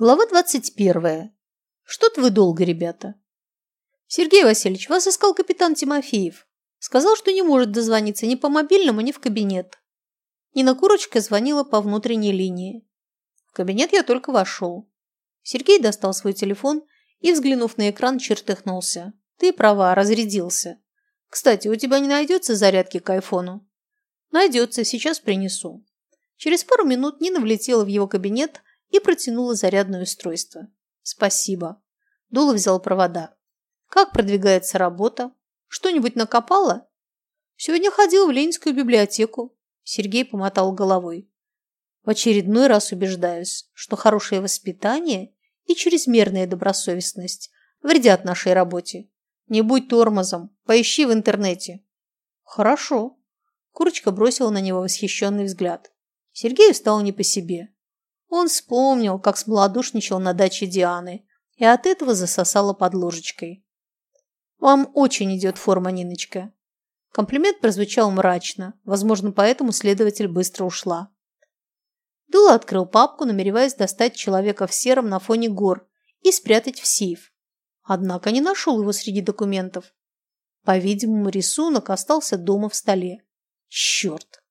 Глава 21. Что-то вы долго, ребята. Сергей Васильевич, вас искал капитан Тимофеев. Сказал, что не может дозвониться ни по мобильному, ни в кабинет. Нина Курочка звонила по внутренней линии. В кабинет я только вошел. Сергей достал свой телефон и, взглянув на экран, чертыхнулся. Ты права, разрядился. Кстати, у тебя не найдется зарядки к айфону? Найдется, сейчас принесу. Через пару минут Нина влетела в его кабинет, и протянула зарядное устройство. «Спасибо». Дула взял провода. «Как продвигается работа? Что-нибудь накопала?» «Сегодня ходил в Ленинскую библиотеку». Сергей помотал головой. «В очередной раз убеждаюсь, что хорошее воспитание и чрезмерная добросовестность вредят нашей работе. Не будь тормозом, поищи в интернете». «Хорошо». Курочка бросила на него восхищенный взгляд. Сергею стало не по себе. Он вспомнил, как смолодушничал на даче Дианы, и от этого засосало под ложечкой. «Вам очень идет форма, Ниночка». Комплимент прозвучал мрачно, возможно, поэтому следователь быстро ушла. Дула открыл папку, намереваясь достать человека в сером на фоне гор и спрятать в сейф. Однако не нашел его среди документов. По-видимому, рисунок остался дома в столе. Черт!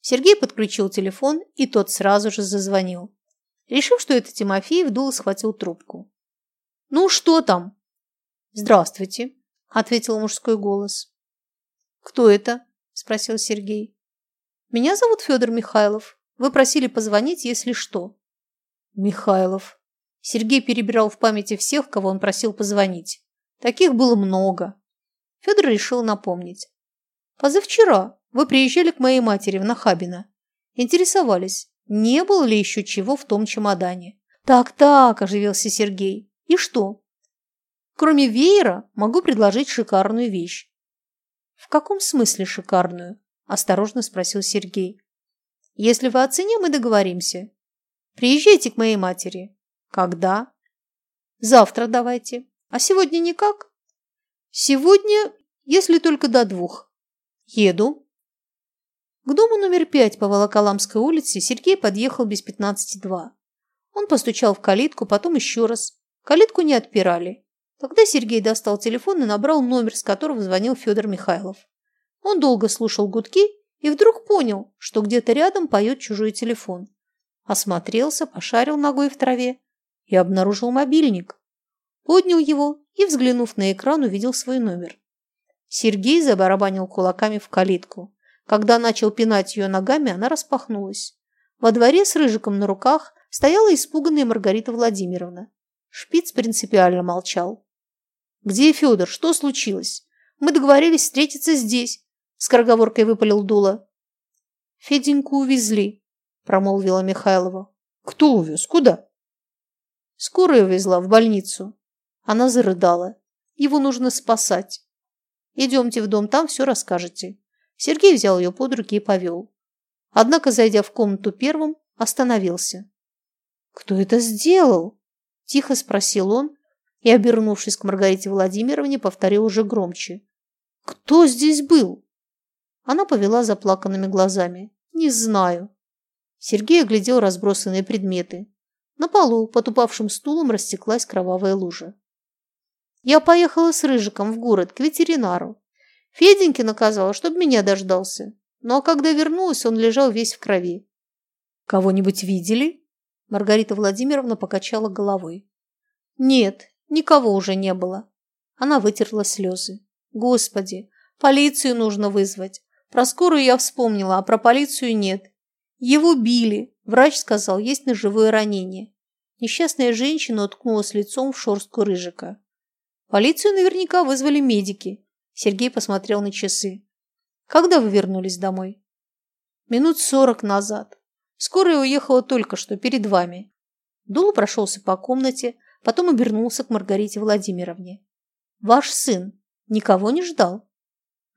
Сергей подключил телефон, и тот сразу же зазвонил. Решив, что это Тимофеев, Дула схватил трубку. «Ну, что там?» «Здравствуйте», – ответил мужской голос. «Кто это?» – спросил Сергей. «Меня зовут Федор Михайлов. Вы просили позвонить, если что». «Михайлов». Сергей перебирал в памяти всех, кого он просил позвонить. Таких было много. Федор решил напомнить. «Позавчера вы приезжали к моей матери в Нахабино. Интересовались, не было ли еще чего в том чемодане? Так-так, оживился Сергей. И что? Кроме веера могу предложить шикарную вещь. В каком смысле шикарную? Осторожно спросил Сергей. Если вы о цене, мы договоримся. Приезжайте к моей матери. Когда? Завтра давайте. А сегодня никак? Сегодня, если только до двух. Еду. К дому номер пять по Волоколамской улице Сергей подъехал без пятнадцати два. Он постучал в калитку, потом еще раз. Калитку не отпирали. Тогда Сергей достал телефон и набрал номер, с которого звонил Федор Михайлов. Он долго слушал гудки и вдруг понял, что где-то рядом поет чужой телефон. Осмотрелся, пошарил ногой в траве и обнаружил мобильник. Поднял его и, взглянув на экран, увидел свой номер. Сергей забарабанил кулаками в калитку. Когда начал пинать ее ногами, она распахнулась. Во дворе с рыжиком на руках стояла испуганная Маргарита Владимировна. Шпиц принципиально молчал. «Где Федор? Что случилось? Мы договорились встретиться здесь», – скороговоркой выпалил Дула. «Феденьку увезли», – промолвила Михайлова. «Кто увез? Куда?» «Скорая увезла в больницу». Она зарыдала. «Его нужно спасать. Идемте в дом, там все расскажете». Сергей взял ее под руки и повел. Однако, зайдя в комнату первым, остановился. «Кто это сделал?» – тихо спросил он и, обернувшись к Маргарите Владимировне, повторил уже громче. «Кто здесь был?» Она повела заплаканными глазами. «Не знаю». Сергей оглядел разбросанные предметы. На полу под упавшим стулом растеклась кровавая лужа. «Я поехала с Рыжиком в город к ветеринару. Феденьке наказала, чтобы меня дождался. Ну а когда вернулась, он лежал весь в крови. «Кого-нибудь видели?» Маргарита Владимировна покачала головой. «Нет, никого уже не было». Она вытерла слезы. «Господи, полицию нужно вызвать. Про скорую я вспомнила, а про полицию нет. Его били. Врач сказал, есть ножевое ранение. Несчастная женщина уткнулась лицом в шорстку рыжика. Полицию наверняка вызвали медики. Сергей посмотрел на часы. «Когда вы вернулись домой?» «Минут сорок назад. Скорая уехала только что, перед вами». Дула прошелся по комнате, потом обернулся к Маргарите Владимировне. «Ваш сын никого не ждал?»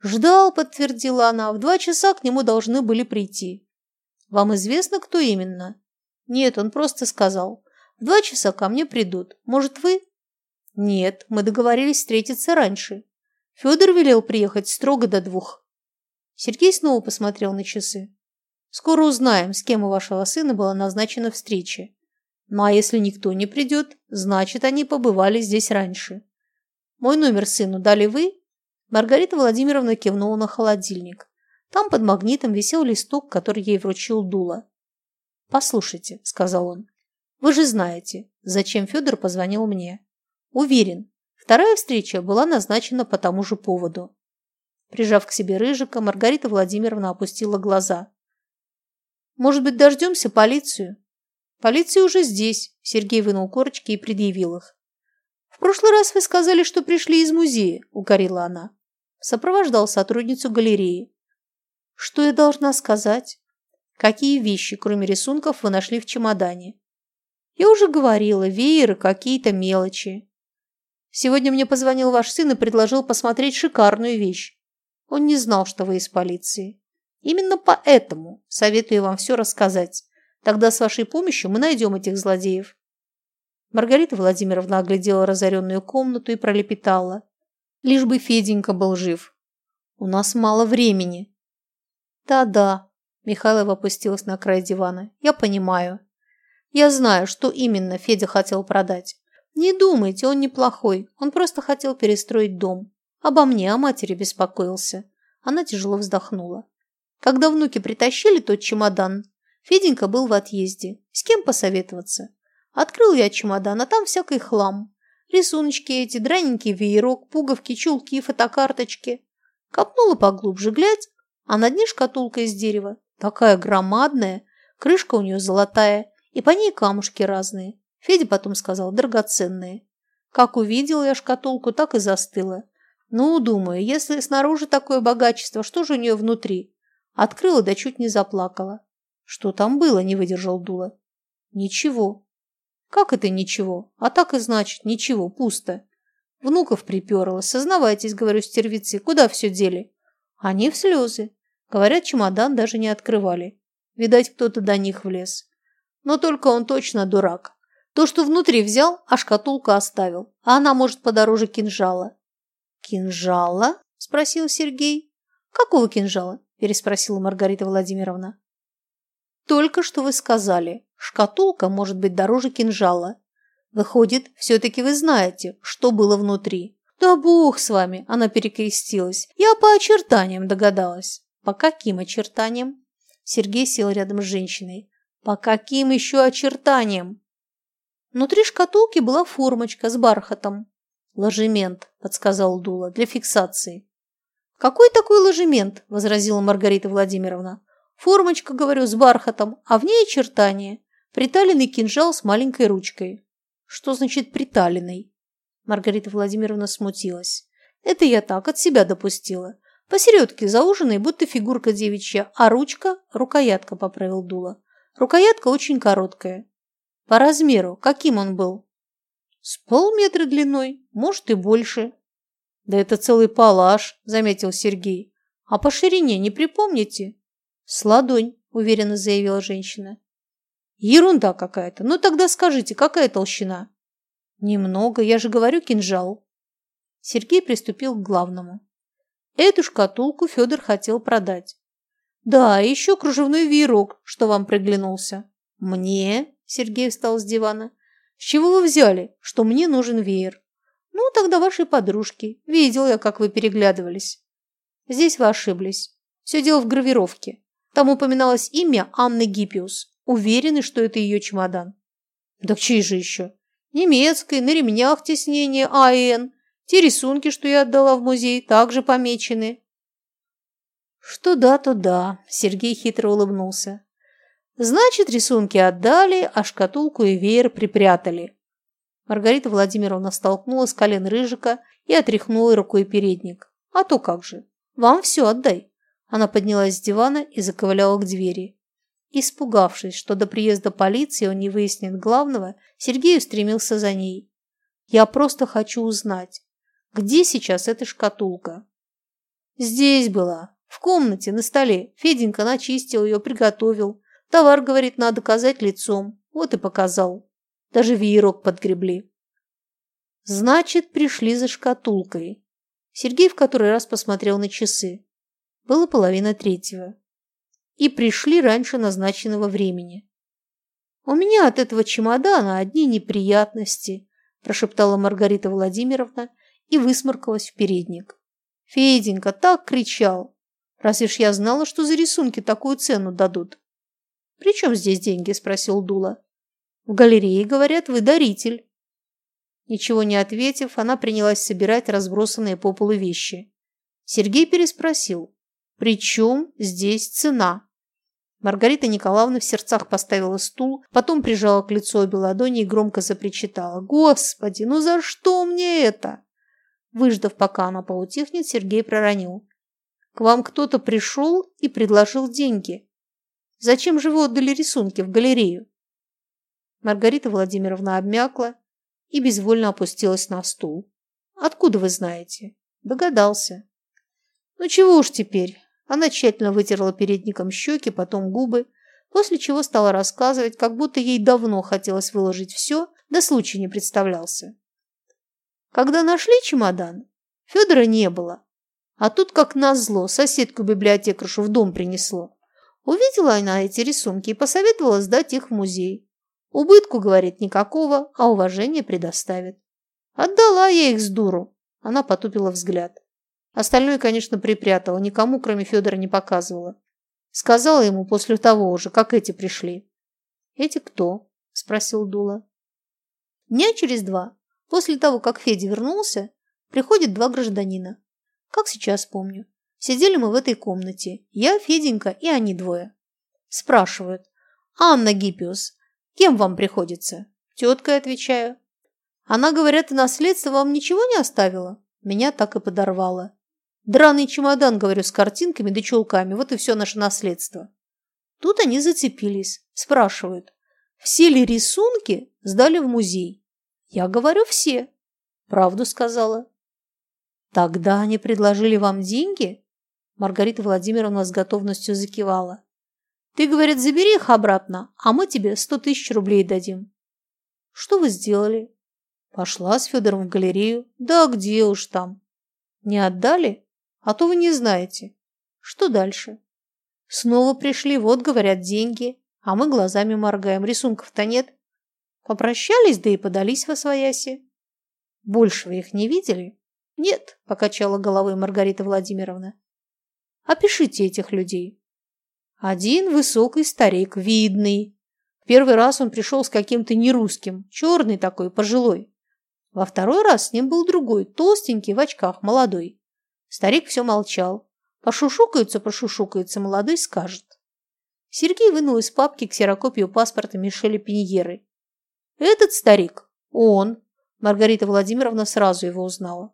«Ждал», — подтвердила она. «В два часа к нему должны были прийти». «Вам известно, кто именно?» «Нет, он просто сказал. В два часа ко мне придут. Может, вы?» «Нет, мы договорились встретиться раньше. Федор велел приехать строго до двух. Сергей снова посмотрел на часы. Скоро узнаем, с кем у вашего сына была назначена встреча. Ну а если никто не придет, значит, они побывали здесь раньше. Мой номер сыну дали вы? Маргарита Владимировна кивнула на холодильник. Там под магнитом висел листок, который ей вручил Дула. «Послушайте», — сказал он, — «вы же знаете, зачем Федор позвонил мне. Уверен, вторая встреча была назначена по тому же поводу». Прижав к себе Рыжика, Маргарита Владимировна опустила глаза. «Может быть, дождемся полицию?» «Полиция уже здесь», — Сергей вынул корочки и предъявил их. «В прошлый раз вы сказали, что пришли из музея», — укорила она. Сопровождал сотрудницу галереи. Что я должна сказать? Какие вещи, кроме рисунков, вы нашли в чемодане? Я уже говорила, вееры, какие-то мелочи. Сегодня мне позвонил ваш сын и предложил посмотреть шикарную вещь. Он не знал, что вы из полиции. Именно поэтому советую вам все рассказать. Тогда с вашей помощью мы найдем этих злодеев. Маргарита Владимировна оглядела разоренную комнату и пролепетала. Лишь бы Феденька был жив. У нас мало времени. «Да-да», – Михайлова опустилась на край дивана. «Я понимаю. Я знаю, что именно Федя хотел продать. Не думайте, он неплохой. Он просто хотел перестроить дом. Обо мне, о матери беспокоился». Она тяжело вздохнула. Когда внуки притащили тот чемодан, Феденька был в отъезде. С кем посоветоваться? Открыл я чемодан, а там всякий хлам. Рисуночки эти, драненький веерок, пуговки, чулки, фотокарточки. Копнула поглубже, глядь, а на дне шкатулка из дерева, такая громадная, крышка у нее золотая, и по ней камушки разные. Федя потом сказал, драгоценные. Как увидела я шкатулку, так и застыла. Ну, думаю, если снаружи такое богачество, что же у нее внутри? Открыла, да чуть не заплакала. Что там было, не выдержал Дула. Ничего. Как это ничего? А так и значит, ничего, пусто. Внуков приперла. Сознавайтесь, говорю, стервицы, куда все дели? Они в слезы. Говорят, чемодан даже не открывали. Видать, кто-то до них влез. Но только он точно дурак. То, что внутри взял, а шкатулку оставил. А она, может, подороже кинжала. «Кинжала?» – спросил Сергей. «Какого кинжала?» – переспросила Маргарита Владимировна. «Только что вы сказали, шкатулка может быть дороже кинжала. Выходит, все-таки вы знаете, что было внутри. «Да бог с вами!» – она перекрестилась. «Я по очертаниям догадалась». «По каким очертаниям?» Сергей сел рядом с женщиной. «По каким еще очертаниям?» Внутри шкатулки была формочка с бархатом. «Ложемент», – подсказал Дула, – «для фиксации». «Какой такой ложемент?» – возразила Маргарита Владимировна. «Формочка, говорю, с бархатом, а в ней очертания. Приталенный кинжал с маленькой ручкой». «Что значит приталенный?» Маргарита Владимировна смутилась. Это я так от себя допустила. Посередке зауженной, будто фигурка девичья, а ручка – рукоятка, поправил Дула. Рукоятка очень короткая. По размеру, каким он был? С полметра длиной, может и больше. Да это целый палаш, заметил Сергей. А по ширине не припомните? С ладонь, уверенно заявила женщина. Ерунда какая-то. Ну тогда скажите, какая толщина? Немного, я же говорю, кинжал. Сергей приступил к главному. Эту шкатулку Федор хотел продать. Да, еще кружевной веерок, что вам приглянулся. Мне? Сергей встал с дивана. С чего вы взяли, что мне нужен веер? Ну, тогда вашей подружки. Видел я, как вы переглядывались. Здесь вы ошиблись. Все дело в гравировке. Там упоминалось имя Анны Гиппиус. Уверены, что это ее чемодан. Так чей же еще? Немецкой, на ремнях теснение АН. Те рисунки, что я отдала в музей, также помечены. Что да, то да, Сергей хитро улыбнулся. Значит, рисунки отдали, а шкатулку и веер припрятали. Маргарита Владимировна столкнула с колен Рыжика и отряхнула рукой передник. А то как же. Вам все отдай. Она поднялась с дивана и заковыляла к двери. Испугавшись, что до приезда полиции он не выяснит главного, Сергей устремился за ней. «Я просто хочу узнать, где сейчас эта шкатулка?» «Здесь была, в комнате, на столе. Феденька начистил ее, приготовил. Товар, говорит, надо казать лицом. Вот и показал. Даже веерок подгребли». «Значит, пришли за шкатулкой». Сергей в который раз посмотрел на часы. Было половина третьего и пришли раньше назначенного времени. «У меня от этого чемодана одни неприятности», – прошептала Маргарита Владимировна и высморкалась в передник. Феденька так кричал. Разве ж я знала, что за рисунки такую цену дадут? «При чем здесь деньги?» – спросил Дула. «В галерее, говорят, вы даритель». Ничего не ответив, она принялась собирать разбросанные по полу вещи. Сергей переспросил. «При чем здесь цена?» Маргарита Николаевна в сердцах поставила стул, потом прижала к лицу обе ладони и громко запричитала. «Господи, ну за что мне это?» Выждав, пока она поутихнет, Сергей проронил. «К вам кто-то пришел и предложил деньги. Зачем же вы отдали рисунки в галерею?» Маргарита Владимировна обмякла и безвольно опустилась на стул. «Откуда вы знаете?» «Догадался». «Ну чего уж теперь?» Она тщательно вытерла передником щеки, потом губы, после чего стала рассказывать, как будто ей давно хотелось выложить все, да случай не представлялся. Когда нашли чемодан, Федора не было. А тут, как назло, соседку-библиотекаршу в дом принесло. Увидела она эти рисунки и посоветовала сдать их в музей. Убытку, говорит, никакого, а уважение предоставит. Отдала я их с дуру. Она потупила взгляд. Остальное, конечно, припрятала, никому, кроме Федора, не показывала. Сказала ему после того уже, как эти пришли. «Эти кто?» – спросил Дула. Дня через два, после того, как Федя вернулся, приходят два гражданина. Как сейчас помню. Сидели мы в этой комнате. Я, Феденька и они двое. Спрашивают. «Анна Гиппиус, кем вам приходится?» Теткой отвечаю. Она, говорят, и наследство вам ничего не оставила? Меня так и подорвало. Драный чемодан, говорю, с картинками да чулками. Вот и все наше наследство. Тут они зацепились. Спрашивают, все ли рисунки сдали в музей? Я говорю, все. Правду сказала. Тогда они предложили вам деньги? Маргарита Владимировна с готовностью закивала. Ты, говорит, забери их обратно, а мы тебе сто тысяч рублей дадим. Что вы сделали? Пошла с Федором в галерею. Да где уж там. Не отдали? А то вы не знаете. Что дальше? Снова пришли, вот, говорят, деньги, а мы глазами моргаем, рисунков-то нет. Попрощались, да и подались во свояси. Больше вы их не видели? Нет, покачала головой Маргарита Владимировна. Опишите этих людей. Один высокий старик, видный. Первый раз он пришел с каким-то нерусским, черный такой, пожилой. Во второй раз с ним был другой, толстенький, в очках, молодой. Старик все молчал. Пошушукаются, пошушукаются, молодой скажет. Сергей вынул из папки ксерокопию паспорта Мишеля Пиньеры. «Этот старик? Он!» Маргарита Владимировна сразу его узнала.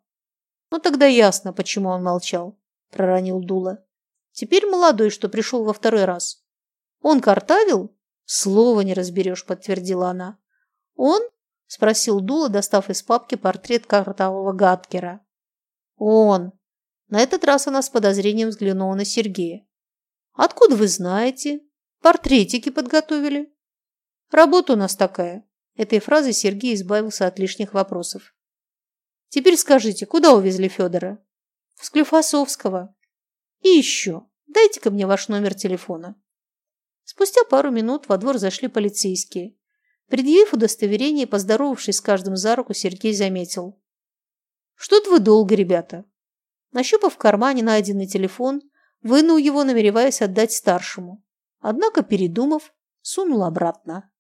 «Ну тогда ясно, почему он молчал», – проронил Дула. «Теперь молодой, что пришел во второй раз. Он картавил?» «Слова не разберешь», – подтвердила она. «Он?» – спросил Дула, достав из папки портрет картавого Гаткера. «Он!» На этот раз она с подозрением взглянула на Сергея. «Откуда вы знаете? Портретики подготовили?» «Работа у нас такая». Этой фразой Сергей избавился от лишних вопросов. «Теперь скажите, куда увезли Федора?» «В Склифосовского». «И еще, дайте-ка мне ваш номер телефона». Спустя пару минут во двор зашли полицейские. Предъявив удостоверение и поздоровавшись с каждым за руку, Сергей заметил. «Что-то вы долго, ребята. Нащупав в кармане найденный телефон, вынул его, намереваясь отдать старшему. Однако, передумав, сунул обратно.